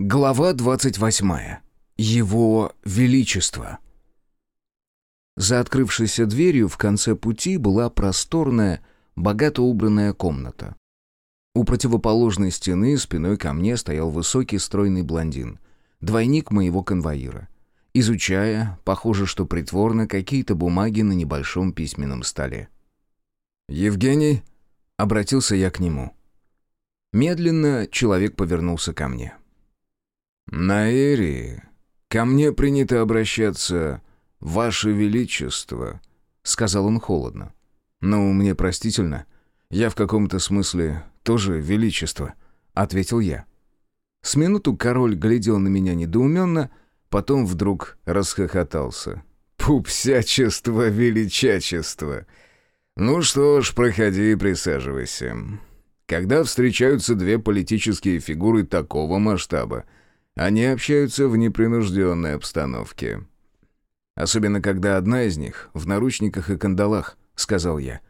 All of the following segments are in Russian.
Глава 28. Его Величество. За открывшейся дверью в конце пути была просторная, богато убранная комната. У противоположной стены спиной ко мне стоял высокий стройный блондин, двойник моего конвоира, изучая, похоже, что притворно, какие-то бумаги на небольшом письменном столе. «Евгений?» — обратился я к нему. Медленно человек повернулся ко мне. — «Наэри, ко мне принято обращаться «Ваше Величество», — сказал он холодно. «Ну, мне простительно. Я в каком-то смысле тоже Величество», — ответил я. С минуту король глядел на меня недоуменно, потом вдруг расхохотался. «Пупсячество, величачество! Ну что ж, проходи и присаживайся. Когда встречаются две политические фигуры такого масштаба — они общаются в непринужденной обстановке. Особенно, когда одна из них в наручниках и кандалах, сказал я.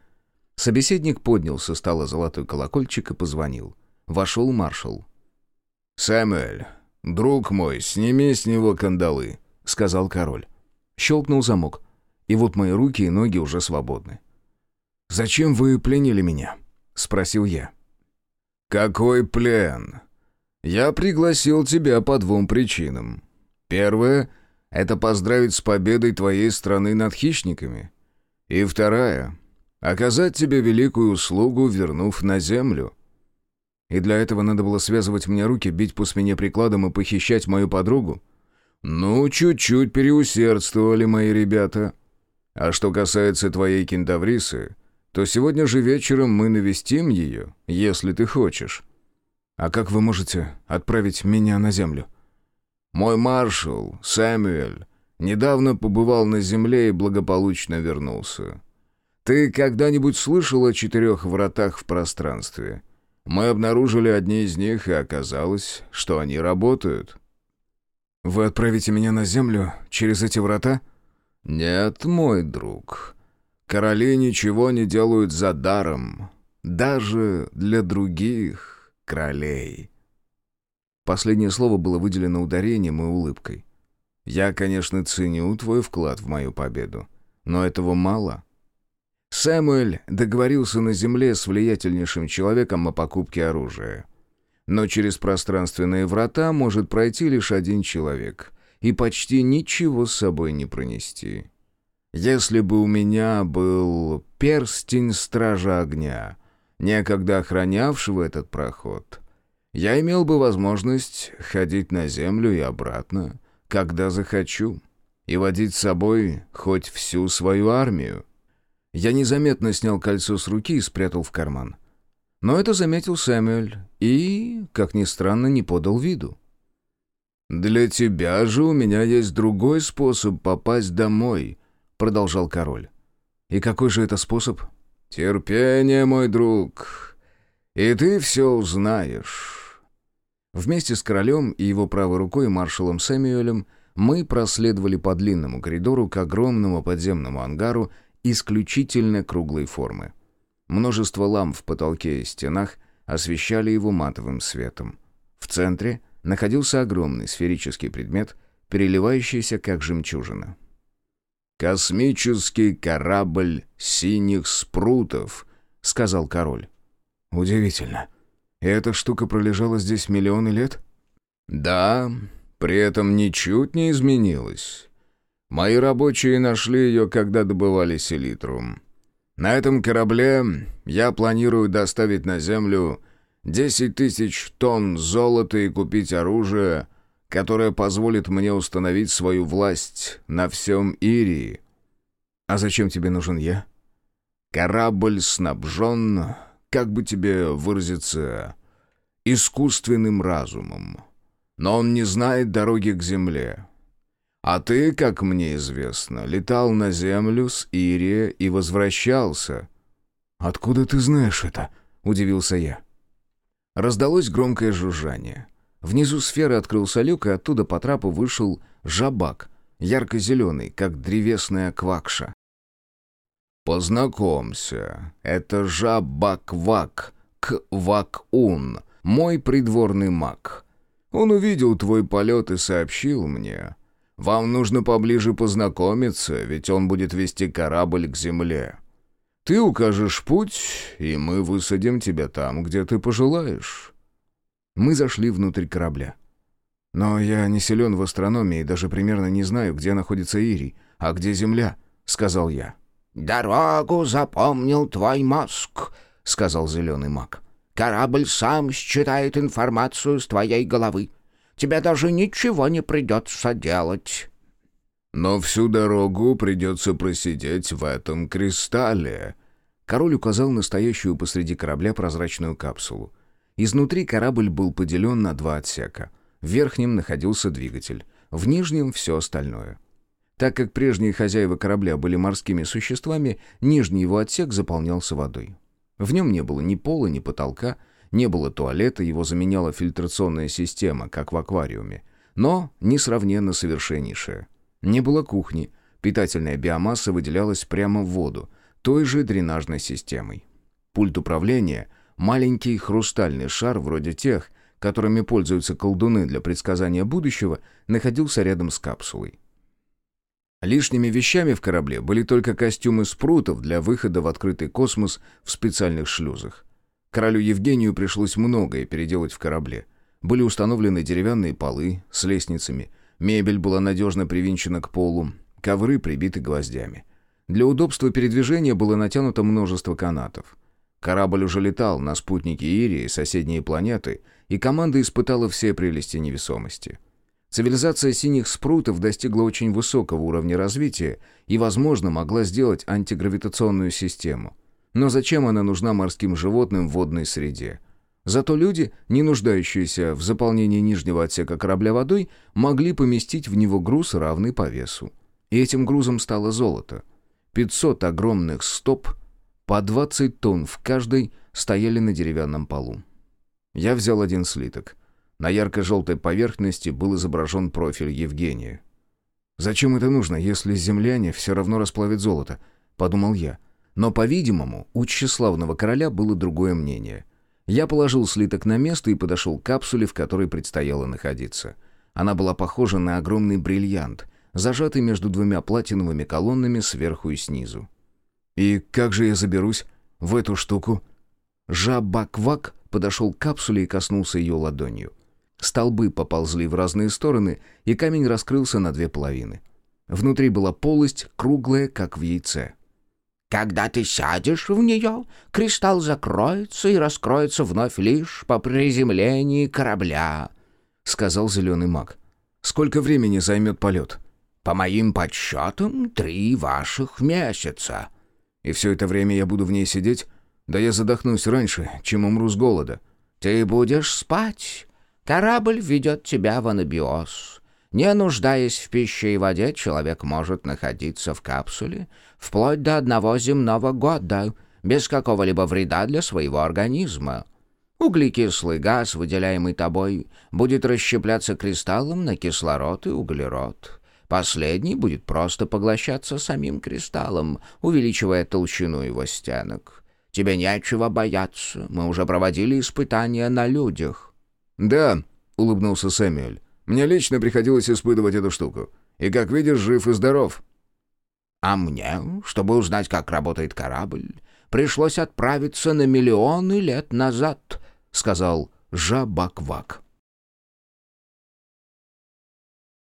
Собеседник поднял со стола золотой колокольчик и позвонил. Вошел маршал. «Сэмюэль, друг мой, сними с него кандалы», — сказал король. Щелкнул замок, и вот мои руки и ноги уже свободны. «Зачем вы пленили меня?» — спросил я. «Какой плен?» Я пригласил тебя по двум причинам. Первая — это поздравить с победой твоей страны над хищниками. И вторая — оказать тебе великую услугу, вернув на землю. И для этого надо было связывать мне руки, бить по спине прикладом и похищать мою подругу? Ну, чуть-чуть переусердствовали мои ребята. А что касается твоей кентаврисы, то сегодня же вечером мы навестим ее, если ты хочешь. «А как вы можете отправить меня на землю?» «Мой маршал, Сэмюэль, недавно побывал на земле и благополучно вернулся. Ты когда-нибудь слышал о четырех вратах в пространстве? Мы обнаружили одни из них, и оказалось, что они работают». «Вы отправите меня на землю через эти врата?» «Нет, мой друг. Короли ничего не делают за даром, даже для других» королей». Последнее слово было выделено ударением и улыбкой. «Я, конечно, ценю твой вклад в мою победу, но этого мало». Сэмуэль договорился на земле с влиятельнейшим человеком о покупке оружия. Но через пространственные врата может пройти лишь один человек и почти ничего с собой не пронести. Если бы у меня был перстень Стража Огня, некогда охранявшего этот проход, я имел бы возможность ходить на землю и обратно, когда захочу, и водить с собой хоть всю свою армию. Я незаметно снял кольцо с руки и спрятал в карман. Но это заметил Сэмюэль и, как ни странно, не подал виду. «Для тебя же у меня есть другой способ попасть домой», — продолжал король. «И какой же это способ?» «Терпение, мой друг, и ты все узнаешь». Вместе с королем и его правой рукой маршалом Сэмюэлем мы проследовали по длинному коридору к огромному подземному ангару исключительно круглой формы. Множество ламп в потолке и стенах освещали его матовым светом. В центре находился огромный сферический предмет, переливающийся как жемчужина. «Космический корабль синих спрутов», — сказал король. «Удивительно. Эта штука пролежала здесь миллионы лет?» «Да, при этом ничуть не изменилась. Мои рабочие нашли ее, когда добывали селитру. На этом корабле я планирую доставить на Землю 10 тысяч тонн золота и купить оружие — которая позволит мне установить свою власть на всем Ирии. А зачем тебе нужен я? Корабль снабжен, как бы тебе выразиться, искусственным разумом. Но он не знает дороги к земле. А ты, как мне известно, летал на землю с Ирия и возвращался. «Откуда ты знаешь это?» — удивился я. Раздалось громкое жужжание — Внизу сферы открылся люк, и оттуда по трапу вышел жабак, ярко-зеленый, как древесная квакша. «Познакомься, это жабак-вак, квак-ун, мой придворный маг. Он увидел твой полет и сообщил мне. Вам нужно поближе познакомиться, ведь он будет вести корабль к земле. Ты укажешь путь, и мы высадим тебя там, где ты пожелаешь». Мы зашли внутрь корабля. «Но я не силен в астрономии и даже примерно не знаю, где находится Ирий, а где Земля», — сказал я. «Дорогу запомнил твой мозг», — сказал зеленый маг. «Корабль сам считает информацию с твоей головы. Тебе даже ничего не придется делать». «Но всю дорогу придется просидеть в этом кристалле». Король указал настоящую посреди корабля прозрачную капсулу. Изнутри корабль был поделен на два отсека. В верхнем находился двигатель, в нижнем — все остальное. Так как прежние хозяева корабля были морскими существами, нижний его отсек заполнялся водой. В нем не было ни пола, ни потолка, не было туалета, его заменяла фильтрационная система, как в аквариуме, но несравненно совершеннейшая. Не было кухни, питательная биомасса выделялась прямо в воду, той же дренажной системой. Пульт управления — Маленький хрустальный шар, вроде тех, которыми пользуются колдуны для предсказания будущего, находился рядом с капсулой. Лишними вещами в корабле были только костюмы спрутов для выхода в открытый космос в специальных шлюзах. Королю Евгению пришлось многое переделать в корабле. Были установлены деревянные полы с лестницами, мебель была надежно привинчена к полу, ковры прибиты гвоздями. Для удобства передвижения было натянуто множество канатов. Корабль уже летал на спутнике Ирии, соседние планеты, и команда испытала все прелести невесомости. Цивилизация синих спрутов достигла очень высокого уровня развития и, возможно, могла сделать антигравитационную систему. Но зачем она нужна морским животным в водной среде? Зато люди, не нуждающиеся в заполнении нижнего отсека корабля водой, могли поместить в него груз, равный по весу. И этим грузом стало золото. 500 огромных стоп по 20 тонн в каждой стояли на деревянном полу. Я взял один слиток. На ярко-желтой поверхности был изображен профиль Евгения. «Зачем это нужно, если земляне все равно расплавят золото?» — подумал я. Но, по-видимому, у тщеславного короля было другое мнение. Я положил слиток на место и подошел к капсуле, в которой предстояло находиться. Она была похожа на огромный бриллиант, зажатый между двумя платиновыми колоннами сверху и снизу. «И как же я заберусь в эту штуку?» Жабаквак подошел к капсуле и коснулся ее ладонью. Столбы поползли в разные стороны, и камень раскрылся на две половины. Внутри была полость, круглая, как в яйце. «Когда ты сядешь в нее, кристалл закроется и раскроется вновь лишь по приземлении корабля», — сказал зеленый маг. «Сколько времени займет полет?» «По моим подсчетам, три ваших месяца». И все это время я буду в ней сидеть? Да я задохнусь раньше, чем умру с голода. Ты будешь спать. Корабль ведет тебя в анабиоз. Не нуждаясь в пище и воде, человек может находиться в капсуле вплоть до одного земного года, без какого-либо вреда для своего организма. Углекислый газ, выделяемый тобой, будет расщепляться кристаллом на кислород и углерод. Последний будет просто поглощаться самим кристаллом, увеличивая толщину его стенок. Тебе нечего бояться, мы уже проводили испытания на людях». «Да», — улыбнулся Сэмюэль, — «мне лично приходилось испытывать эту штуку. И, как видишь, жив и здоров». «А мне, чтобы узнать, как работает корабль, пришлось отправиться на миллионы лет назад», — сказал Жабаквак.